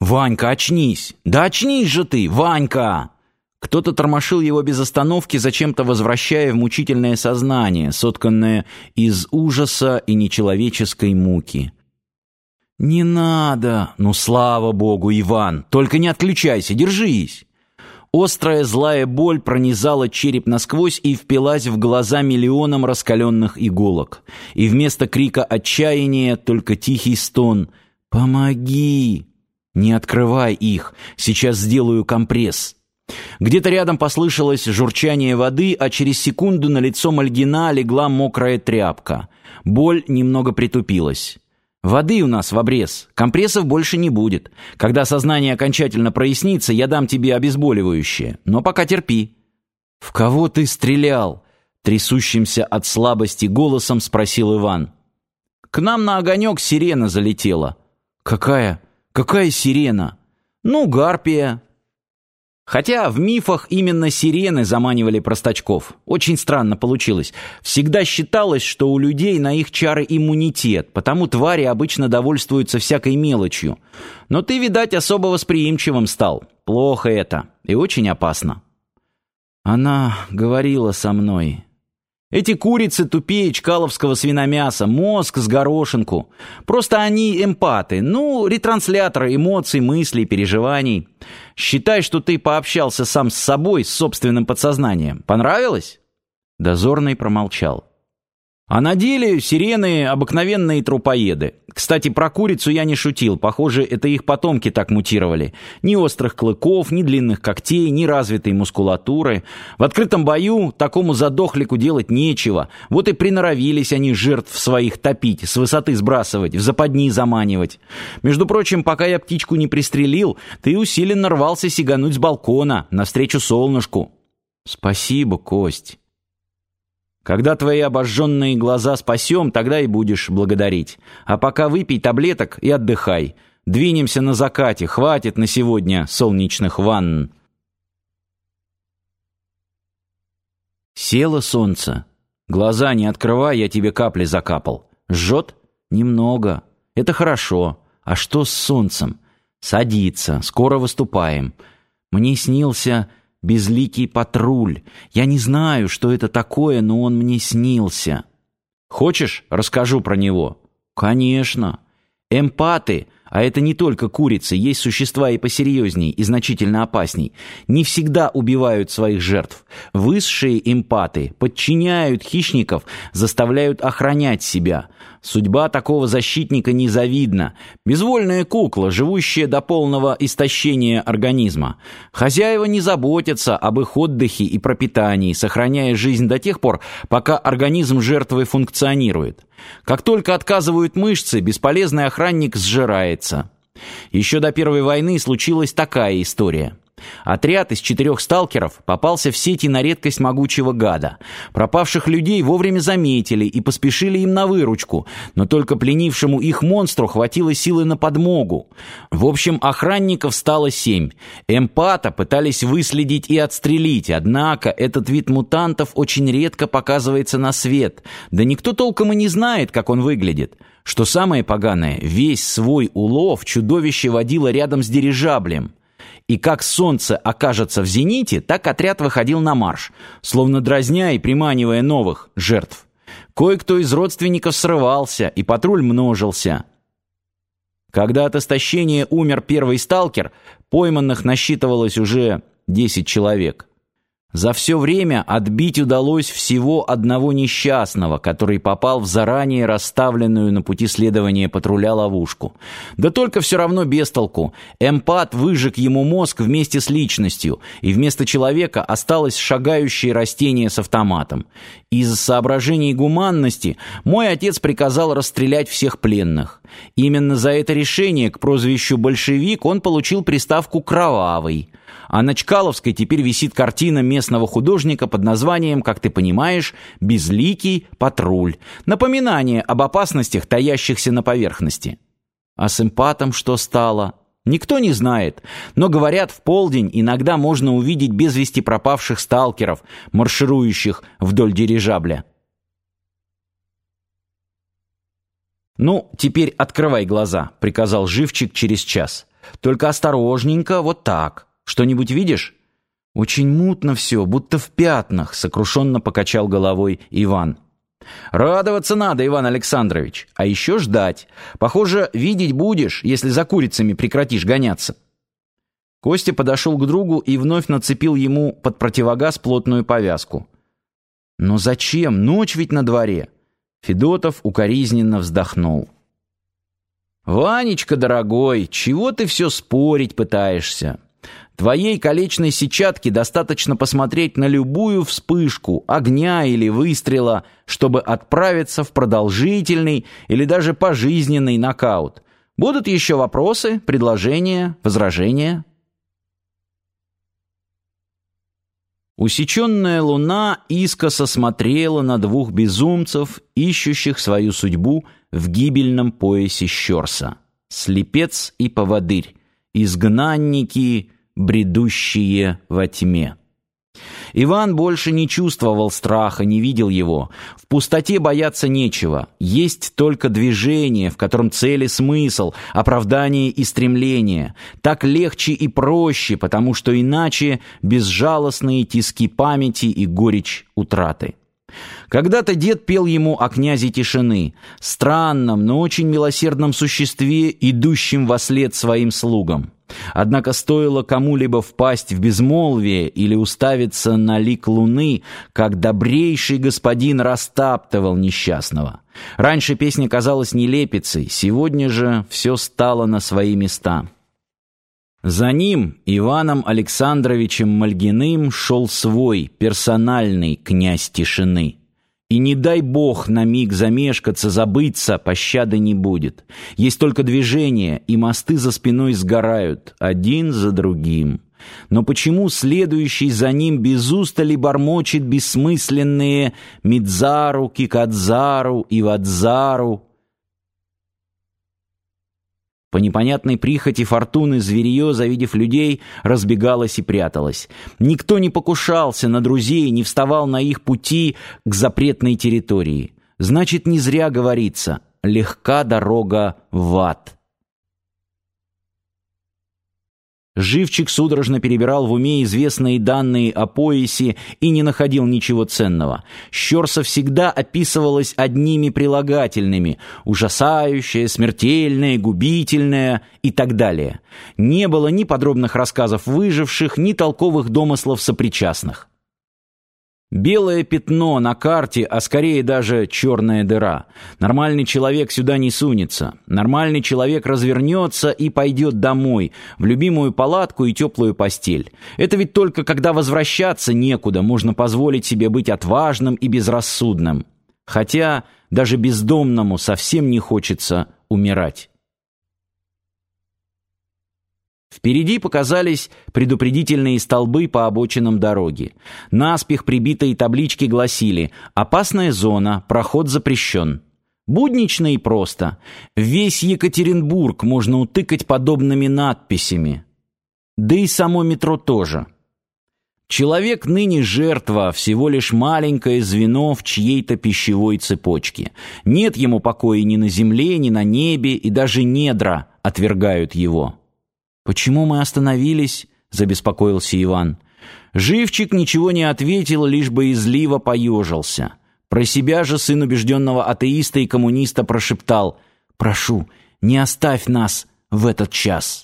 «Ванька, очнись! Да очнись же ты, Ванька!» Кто-то тормошил его без остановки, зачем-то возвращая в мучительное сознание, сотканное из ужаса и нечеловеческой муки. «Не надо! Ну, слава богу, Иван! Только не отключайся, держись!» Острая злая боль пронизала череп насквозь и впилась в глаза миллионом раскаленных иголок. И вместо крика отчаяния только тихий стон «Помоги!» «Не открывай их, сейчас сделаю компресс». Где-то рядом послышалось журчание воды, а через секунду на лицо Мальгина легла мокрая тряпка. Боль немного притупилась. «Воды у нас в обрез. Компрессов больше не будет. Когда сознание окончательно прояснится, я дам тебе обезболивающее. Но пока терпи». «В кого ты стрелял?» Трясущимся от слабости голосом спросил Иван. «К нам на огонек сирена залетела». «Какая?» Какая сирена? Ну, гарпия. Хотя в мифах именно сирены заманивали простачков. Очень странно получилось. Всегда считалось, что у людей на их чары иммунитет, потому твари обычно довольствуются всякой мелочью. Но ты, видать, особо восприимчивым стал. Плохо это и очень опасно. Она говорила со мной. Эти курицы тупее чкаловского свиномяса, мозг с горошинку. Просто они эмпаты, ну, ретрансляторы эмоций, мыслей, переживаний. Считай, что ты пообщался сам с собой, с собственным подсознанием. Понравилось?» Дозорный промолчал. А на деле сирены — обыкновенные трупоеды. Кстати, про курицу я не шутил. Похоже, это их потомки так мутировали. Ни острых клыков, ни длинных когтей, ни развитой мускулатуры. В открытом бою такому задохлику делать нечего. Вот и приноровились они жертв своих топить, с высоты сбрасывать, в западни заманивать. Между прочим, пока я птичку не пристрелил, ты усиленно рвался сигануть с балкона, навстречу солнышку. Спасибо, Кость. Когда твои обожженные глаза спасем, тогда и будешь благодарить. А пока выпей таблеток и отдыхай. Двинемся на закате, хватит на сегодня солнечных ванн. Село солнце. Глаза не открывай, я тебе капли закапал. Жжет? Немного. Это хорошо. А что с солнцем? Садится. Скоро выступаем. Мне снился безликий патруль. Я не знаю, что это такое, но он мне снился. Хочешь, расскажу про него? Конечно. Эмпаты а это не только курицы, есть существа и посерьезней, и значительно опасней, не всегда убивают своих жертв. Высшие эмпаты подчиняют хищников, заставляют охранять себя. Судьба такого защитника незавидна. Безвольная кукла, живущая до полного истощения организма. Хозяева не заботятся об их отдыхе и пропитании, сохраняя жизнь до тех пор, пока организм жертвы функционирует. Как только отказывают мышцы, бесполезный охранник сжирается. Еще до Первой войны случилась такая история. Отряд из четырех сталкеров попался в сети на редкость могучего гада. Пропавших людей вовремя заметили и поспешили им на выручку, но только пленившему их монстру хватило силы на подмогу. В общем, охранников стало семь. Эмпата пытались выследить и отстрелить, однако этот вид мутантов очень редко показывается на свет. Да никто толком и не знает, как он выглядит. Что самое поганое, весь свой улов чудовище водило рядом с дирижаблем. И как солнце окажется в зените, так отряд выходил на марш, словно дразня и приманивая новых жертв. Кое-кто из родственников срывался, и патруль множился. Когда от истощения умер первый сталкер, пойманных насчитывалось уже 10 человек. За все время отбить удалось всего одного несчастного, который попал в заранее расставленную на пути следования патруля ловушку. Да только все равно без толку. Эмпат выжег ему мозг вместе с личностью, и вместо человека осталось шагающее растение с автоматом. Из соображений гуманности мой отец приказал расстрелять всех пленных. Именно за это решение к прозвищу «большевик» он получил приставку «кровавый». А на Чкаловской теперь висит картина местного художника под названием, как ты понимаешь, «Безликий патруль». Напоминание об опасностях, таящихся на поверхности. А с эмпатом что стало? Никто не знает, но, говорят, в полдень иногда можно увидеть без вести пропавших сталкеров, марширующих вдоль дирижабля. «Ну, теперь открывай глаза», — приказал живчик через час. Только осторожненько, вот так. Что-нибудь видишь?» «Очень мутно все, будто в пятнах», — сокрушенно покачал головой Иван. «Радоваться надо, Иван Александрович, а еще ждать. Похоже, видеть будешь, если за курицами прекратишь гоняться». Костя подошел к другу и вновь нацепил ему под противогаз плотную повязку. «Но зачем? Ночь ведь на дворе!» Федотов укоризненно вздохнул. «Ванечка, дорогой, чего ты все спорить пытаешься? Твоей колечной сетчатке достаточно посмотреть на любую вспышку, огня или выстрела, чтобы отправиться в продолжительный или даже пожизненный нокаут. Будут еще вопросы, предложения, возражения?» Усеченная луна искоса смотрела на двух безумцев, ищущих свою судьбу в гибельном поясе Щерса. Слепец и поводырь, изгнанники, бредущие во тьме. Иван больше не чувствовал страха, не видел его. В пустоте бояться нечего. Есть только движение, в котором цель и смысл, оправдание и стремление. Так легче и проще, потому что иначе безжалостные тиски памяти и горечь утраты. Когда-то дед пел ему о князе тишины, странном, но очень милосердном существе, идущем во след своим слугам. Однако стоило кому-либо впасть в безмолвие или уставиться на лик луны, как добрейший господин растаптывал несчастного. Раньше песня казалась нелепицей, сегодня же все стало на свои места. За ним, Иваном Александровичем Мальгиным, шел свой, персональный князь тишины. И не дай бог на миг замешкаться, забыться, пощады не будет. Есть только движение, и мосты за спиной сгорают, один за другим. Но почему следующий за ним без устали бормочет бессмысленные «Мидзару», «Кикадзару» и «Вадзару»? По непонятной прихоти фортуны зверье, завидев людей, разбегалось и пряталось. Никто не покушался на друзей, не вставал на их пути к запретной территории. Значит, не зря говорится «легка дорога в ад». Живчик судорожно перебирал в уме известные данные о поясе и не находил ничего ценного. Щерса всегда описывалась одними прилагательными «ужасающее», «смертельное», «губительное» и так далее. Не было ни подробных рассказов выживших, ни толковых домыслов сопричастных. Белое пятно на карте, а скорее даже черная дыра. Нормальный человек сюда не сунется. Нормальный человек развернется и пойдет домой, в любимую палатку и теплую постель. Это ведь только когда возвращаться некуда, можно позволить себе быть отважным и безрассудным. Хотя даже бездомному совсем не хочется умирать. Впереди показались предупредительные столбы по обочинам дороги. Наспех прибитые таблички гласили «Опасная зона, проход запрещен». Буднично и просто. Весь Екатеринбург можно утыкать подобными надписями. Да и само метро тоже. Человек ныне жертва, всего лишь маленькое звено в чьей-то пищевой цепочке. Нет ему покоя ни на земле, ни на небе, и даже недра отвергают его. «Почему мы остановились?» — забеспокоился Иван. Живчик ничего не ответил, лишь боязливо поежился. Про себя же сын убежденного атеиста и коммуниста прошептал «Прошу, не оставь нас в этот час».